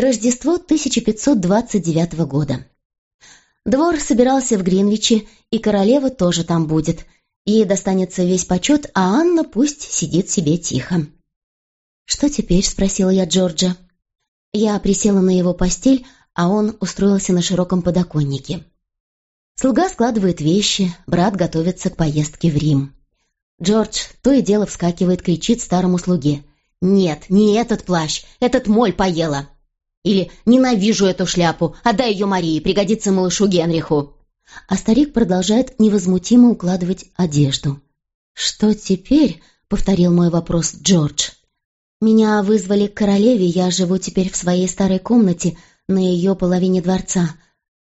Рождество 1529 года. Двор собирался в Гринвиче, и королева тоже там будет. Ей достанется весь почет, а Анна пусть сидит себе тихо. «Что теперь?» — спросила я Джорджа. Я присела на его постель, а он устроился на широком подоконнике. Слуга складывает вещи, брат готовится к поездке в Рим. Джордж то и дело вскакивает, кричит старому слуге. «Нет, не этот плащ, этот моль поела!» Или «Ненавижу эту шляпу, отдай ее Марии, пригодится малышу Генриху!» А старик продолжает невозмутимо укладывать одежду. «Что теперь?» — повторил мой вопрос Джордж. «Меня вызвали к королеве, я живу теперь в своей старой комнате на ее половине дворца.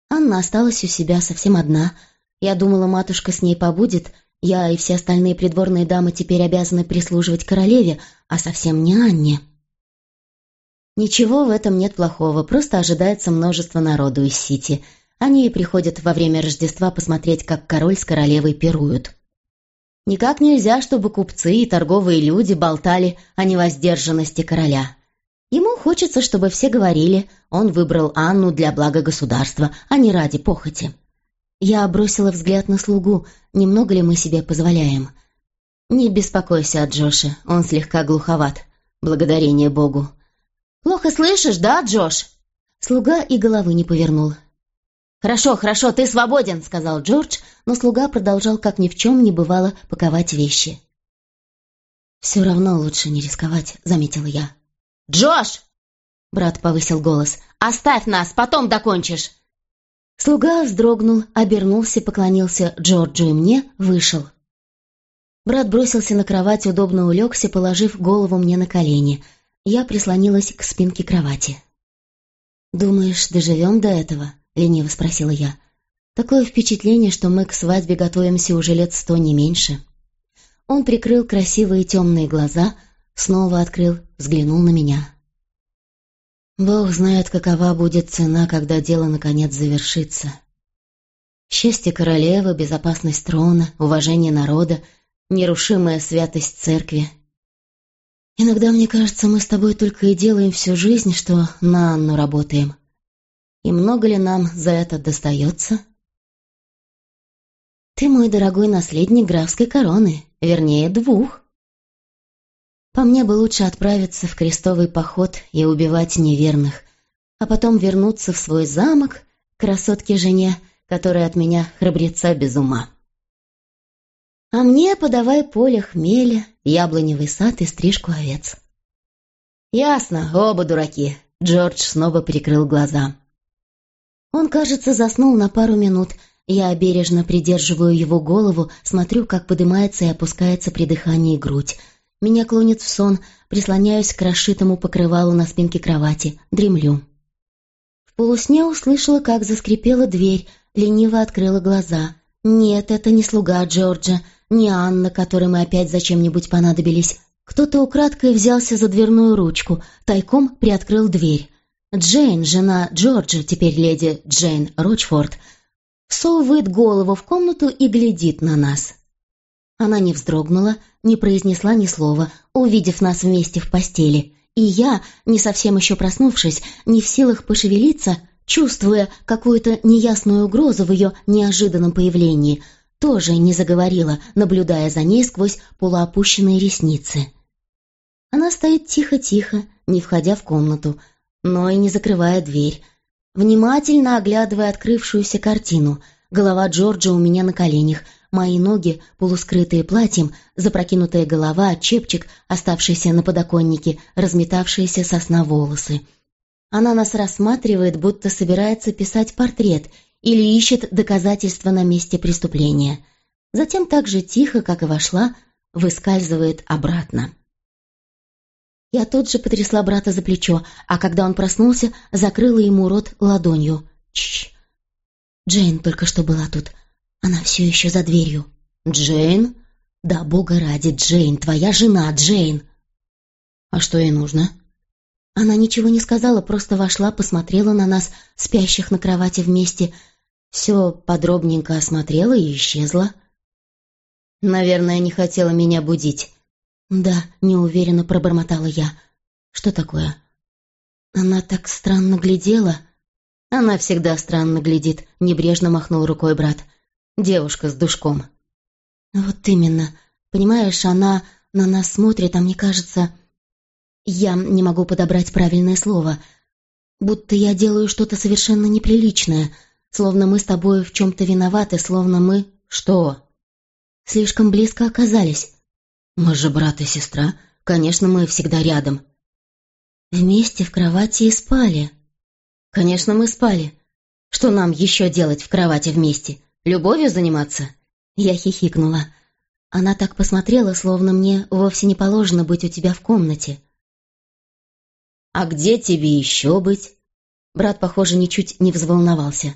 Анна осталась у себя совсем одна. Я думала, матушка с ней побудет. Я и все остальные придворные дамы теперь обязаны прислуживать королеве, а совсем не Анне». Ничего в этом нет плохого, просто ожидается множество народу из Сити. Они приходят во время Рождества посмотреть, как король с королевой пируют. Никак нельзя, чтобы купцы и торговые люди болтали о невоздержанности короля. Ему хочется, чтобы все говорили, он выбрал Анну для блага государства, а не ради похоти. Я бросила взгляд на слугу, немного ли мы себе позволяем. Не беспокойся о Джоше, он слегка глуховат, благодарение Богу. «Плохо слышишь, да, Джош?» Слуга и головы не повернул. «Хорошо, хорошо, ты свободен», — сказал Джордж, но слуга продолжал, как ни в чем не бывало, паковать вещи. «Все равно лучше не рисковать», — заметила я. «Джош!» — брат повысил голос. «Оставь нас, потом докончишь!» Слуга вздрогнул, обернулся, поклонился Джорджу и мне, вышел. Брат бросился на кровать, удобно улегся, положив голову мне на колени. Я прислонилась к спинке кровати. «Думаешь, доживем до этого?» — лениво спросила я. «Такое впечатление, что мы к свадьбе готовимся уже лет сто, не меньше». Он прикрыл красивые темные глаза, снова открыл, взглянул на меня. «Бог знает, какова будет цена, когда дело наконец завершится. Счастье королевы, безопасность трона, уважение народа, нерушимая святость церкви. Иногда мне кажется, мы с тобой только и делаем всю жизнь, что на Анну работаем». И много ли нам за это достается? Ты мой дорогой наследник графской короны, вернее, двух. По мне бы лучше отправиться в крестовый поход и убивать неверных, а потом вернуться в свой замок, красотке-жене, которая от меня храбреца без ума. А мне подавай поле хмеля, яблоневый сад и стрижку овец. Ясно, оба дураки. Джордж снова прикрыл глаза. Он, кажется, заснул на пару минут. Я бережно придерживаю его голову, смотрю, как поднимается и опускается при дыхании грудь. Меня клонит в сон, прислоняюсь к расшитому покрывалу на спинке кровати, дремлю. В полусне услышала, как заскрипела дверь, лениво открыла глаза. Нет, это не слуга Джорджа, не Анна, которой мы опять зачем-нибудь понадобились. Кто-то украдкой взялся за дверную ручку, тайком приоткрыл дверь. Джейн, жена Джорджа, теперь леди Джейн Рочфорд, всовывает голову в комнату и глядит на нас. Она не вздрогнула, не произнесла ни слова, увидев нас вместе в постели. И я, не совсем еще проснувшись, не в силах пошевелиться, чувствуя какую-то неясную угрозу в ее неожиданном появлении, тоже не заговорила, наблюдая за ней сквозь полуопущенные ресницы. Она стоит тихо-тихо, не входя в комнату, но и не закрывая дверь. Внимательно оглядывая открывшуюся картину, голова Джорджа у меня на коленях, мои ноги, полускрытые платьем, запрокинутая голова, чепчик, оставшийся на подоконнике, разметавшиеся сосна волосы. Она нас рассматривает, будто собирается писать портрет или ищет доказательства на месте преступления. Затем так же тихо, как и вошла, выскальзывает обратно. Я тут же потрясла брата за плечо, а когда он проснулся, закрыла ему рот ладонью. Чш. Джейн только что была тут. Она все еще за дверью. Джейн? Да, бога ради, Джейн, твоя жена, Джейн. А что ей нужно? Она ничего не сказала, просто вошла, посмотрела на нас, спящих на кровати вместе, все подробненько осмотрела и исчезла. Наверное, не хотела меня будить. «Да», — неуверенно пробормотала я. «Что такое?» Она так странно глядела. Она всегда странно глядит, небрежно махнул рукой брат. Девушка с душком. Вот именно. Понимаешь, она на нас смотрит, а мне кажется... Я не могу подобрать правильное слово. Будто я делаю что-то совершенно неприличное, словно мы с тобой в чем-то виноваты, словно мы... Что? Слишком близко оказались. Мы же брат и сестра. Конечно, мы всегда рядом. Вместе в кровати и спали. Конечно, мы спали. Что нам еще делать в кровати вместе? Любовью заниматься? Я хихикнула. Она так посмотрела, словно мне вовсе не положено быть у тебя в комнате. «А где тебе еще быть?» Брат, похоже, ничуть не взволновался.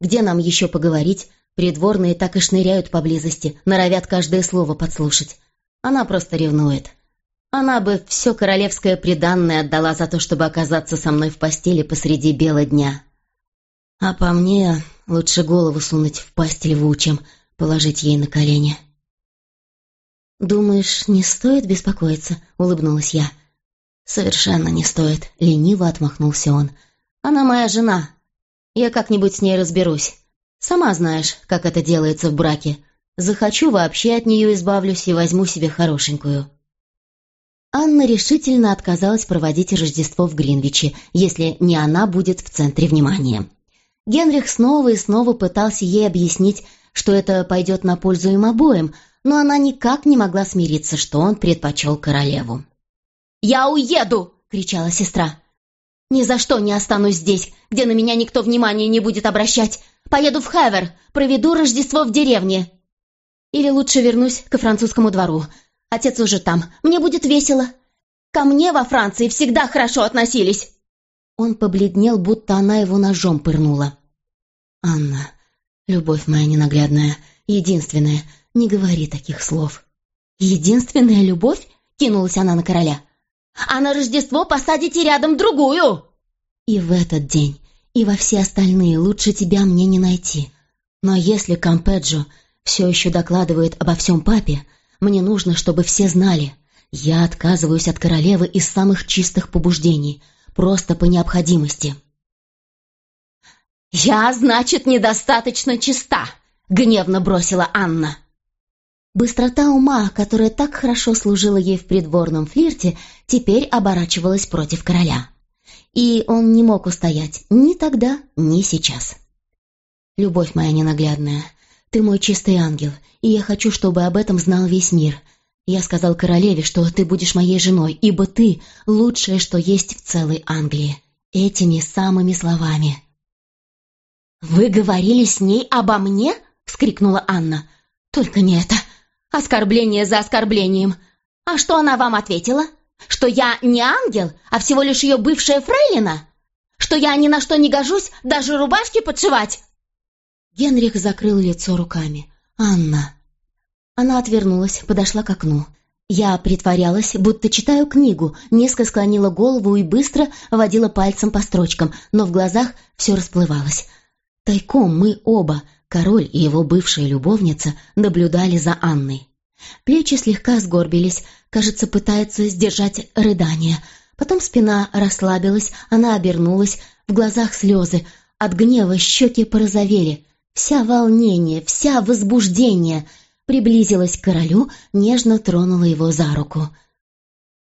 «Где нам еще поговорить? Придворные так и шныряют поблизости, норовят каждое слово подслушать. Она просто ревнует. Она бы все королевское приданное отдала за то, чтобы оказаться со мной в постели посреди бела дня. А по мне лучше голову сунуть в пасть льву, чем положить ей на колени». «Думаешь, не стоит беспокоиться?» — улыбнулась я. «Совершенно не стоит», — лениво отмахнулся он. «Она моя жена. Я как-нибудь с ней разберусь. Сама знаешь, как это делается в браке. Захочу, вообще от нее избавлюсь и возьму себе хорошенькую». Анна решительно отказалась проводить Рождество в Гринвиче, если не она будет в центре внимания. Генрих снова и снова пытался ей объяснить, что это пойдет на пользу им обоим, но она никак не могла смириться, что он предпочел королеву. «Я уеду!» — кричала сестра. «Ни за что не останусь здесь, где на меня никто внимания не будет обращать. Поеду в Хевер, проведу Рождество в деревне. Или лучше вернусь к французскому двору. Отец уже там, мне будет весело. Ко мне во Франции всегда хорошо относились». Он побледнел, будто она его ножом пырнула. «Анна, любовь моя ненаглядная, единственная, не говори таких слов». «Единственная любовь?» — кинулась она на короля а на Рождество посадите рядом другую!» «И в этот день, и во все остальные лучше тебя мне не найти. Но если Кампеджо все еще докладывает обо всем папе, мне нужно, чтобы все знали. Я отказываюсь от королевы из самых чистых побуждений, просто по необходимости». «Я, значит, недостаточно чиста!» — гневно бросила Анна. Быстрота ума, которая так хорошо служила ей в придворном флирте, теперь оборачивалась против короля. И он не мог устоять ни тогда, ни сейчас. «Любовь моя ненаглядная, ты мой чистый ангел, и я хочу, чтобы об этом знал весь мир. Я сказал королеве, что ты будешь моей женой, ибо ты — лучшее, что есть в целой Англии. Этими самыми словами». «Вы говорили с ней обо мне?» — вскрикнула Анна. «Только не это!» Оскорбление за оскорблением. А что она вам ответила? Что я не ангел, а всего лишь ее бывшая фрейлина? Что я ни на что не гожусь, даже рубашки подшивать?» Генрих закрыл лицо руками. «Анна». Она отвернулась, подошла к окну. Я притворялась, будто читаю книгу, низко склонила голову и быстро водила пальцем по строчкам, но в глазах все расплывалось. Тайком мы оба, Король и его бывшая любовница наблюдали за Анной. Плечи слегка сгорбились, кажется, пытается сдержать рыдание. Потом спина расслабилась, она обернулась, в глазах слезы, от гнева щеки порозовели. Вся волнение, вся возбуждение приблизилась к королю, нежно тронула его за руку.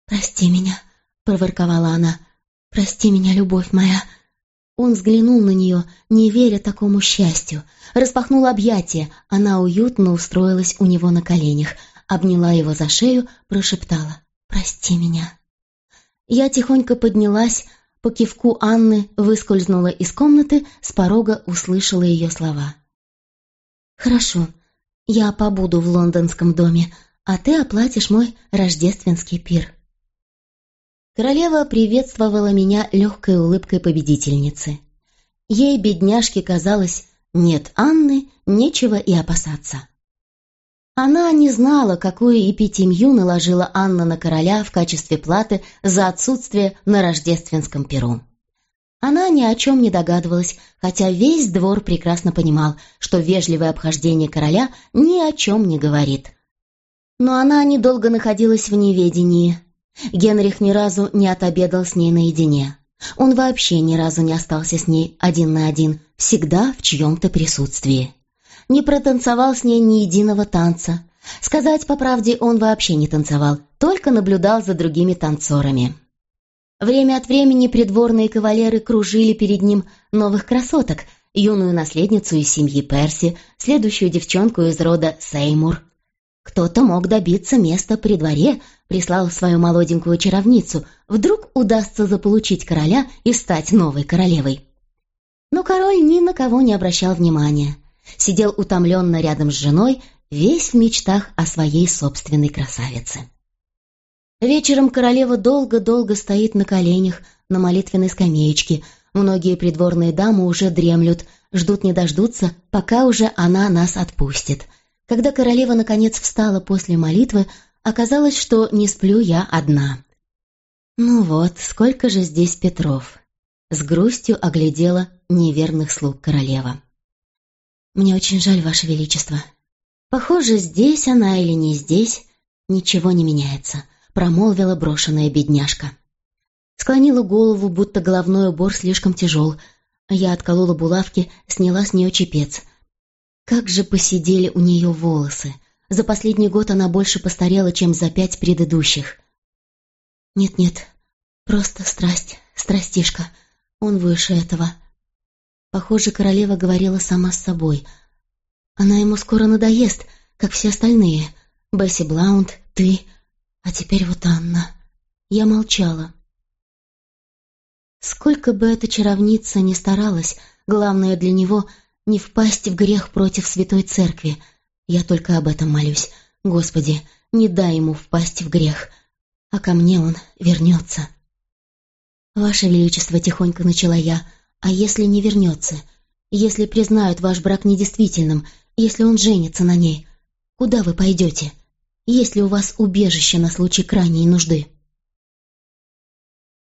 «Прости меня», — проворковала она, — «прости меня, любовь моя». Он взглянул на нее, не веря такому счастью. Распахнул объятия, она уютно устроилась у него на коленях, обняла его за шею, прошептала «Прости меня». Я тихонько поднялась, по кивку Анны выскользнула из комнаты, с порога услышала ее слова. «Хорошо, я побуду в лондонском доме, а ты оплатишь мой рождественский пир». Королева приветствовала меня легкой улыбкой победительницы. Ей, бедняжке, казалось, нет Анны, нечего и опасаться. Она не знала, какую эпитемью наложила Анна на короля в качестве платы за отсутствие на рождественском перу. Она ни о чем не догадывалась, хотя весь двор прекрасно понимал, что вежливое обхождение короля ни о чем не говорит. Но она недолго находилась в неведении, Генрих ни разу не отобедал с ней наедине. Он вообще ни разу не остался с ней один на один, всегда в чьем-то присутствии. Не протанцевал с ней ни единого танца. Сказать по правде, он вообще не танцевал, только наблюдал за другими танцорами. Время от времени придворные кавалеры кружили перед ним новых красоток, юную наследницу из семьи Перси, следующую девчонку из рода Сеймур. Кто-то мог добиться места при дворе, прислал свою молоденькую чаровницу. Вдруг удастся заполучить короля и стать новой королевой. Но король ни на кого не обращал внимания. Сидел утомленно рядом с женой, весь в мечтах о своей собственной красавице. Вечером королева долго-долго стоит на коленях на молитвенной скамеечке. Многие придворные дамы уже дремлют, ждут не дождутся, пока уже она нас отпустит — когда королева наконец встала после молитвы, оказалось, что не сплю я одна. Ну вот, сколько же здесь Петров. С грустью оглядела неверных слуг королева. Мне очень жаль, Ваше Величество. Похоже, здесь она или не здесь, ничего не меняется, промолвила брошенная бедняжка. Склонила голову, будто головной убор слишком тяжел. Я отколола булавки, сняла с нее чепец. Как же посидели у нее волосы. За последний год она больше постарела, чем за пять предыдущих. Нет-нет, просто страсть, страстишка. Он выше этого. Похоже, королева говорила сама с собой. Она ему скоро надоест, как все остальные. Бесси Блаунд, ты, а теперь вот Анна. Я молчала. Сколько бы эта чаровница ни старалась, главное для него — не впасть в грех против Святой Церкви. Я только об этом молюсь. Господи, не дай ему впасть в грех, а ко мне он вернется. «Ваше Величество», — тихонько начала я, — «а если не вернется? Если признают ваш брак недействительным, если он женится на ней, куда вы пойдете? Есть ли у вас убежище на случай крайней нужды?»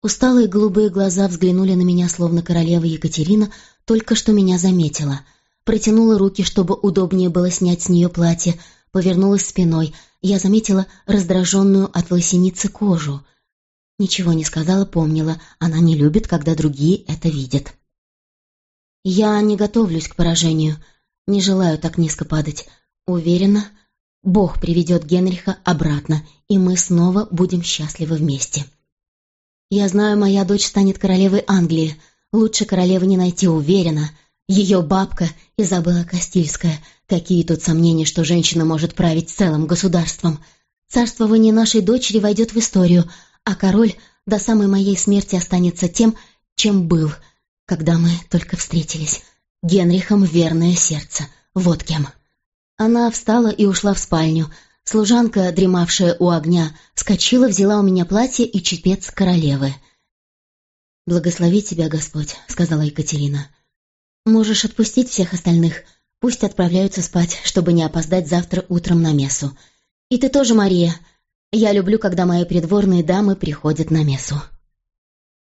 Усталые голубые глаза взглянули на меня, словно королева Екатерина только что меня заметила. Протянула руки, чтобы удобнее было снять с нее платье, повернулась спиной. Я заметила раздраженную от лосеницы кожу. Ничего не сказала, помнила. Она не любит, когда другие это видят. Я не готовлюсь к поражению. Не желаю так низко падать. Уверена, Бог приведет Генриха обратно, и мы снова будем счастливы вместе. Я знаю, моя дочь станет королевой Англии. Лучше королевы не найти, уверена. Ее бабка Изабелла Кастильская. Какие тут сомнения, что женщина может править целым государством. Царствование нашей дочери войдет в историю, а король до самой моей смерти останется тем, чем был, когда мы только встретились. Генрихом верное сердце. Вот кем. Она встала и ушла в спальню, Служанка, дремавшая у огня, вскочила, взяла у меня платье и чепец королевы. «Благослови тебя, Господь», — сказала Екатерина. «Можешь отпустить всех остальных. Пусть отправляются спать, чтобы не опоздать завтра утром на мессу. И ты тоже, Мария. Я люблю, когда мои придворные дамы приходят на мессу».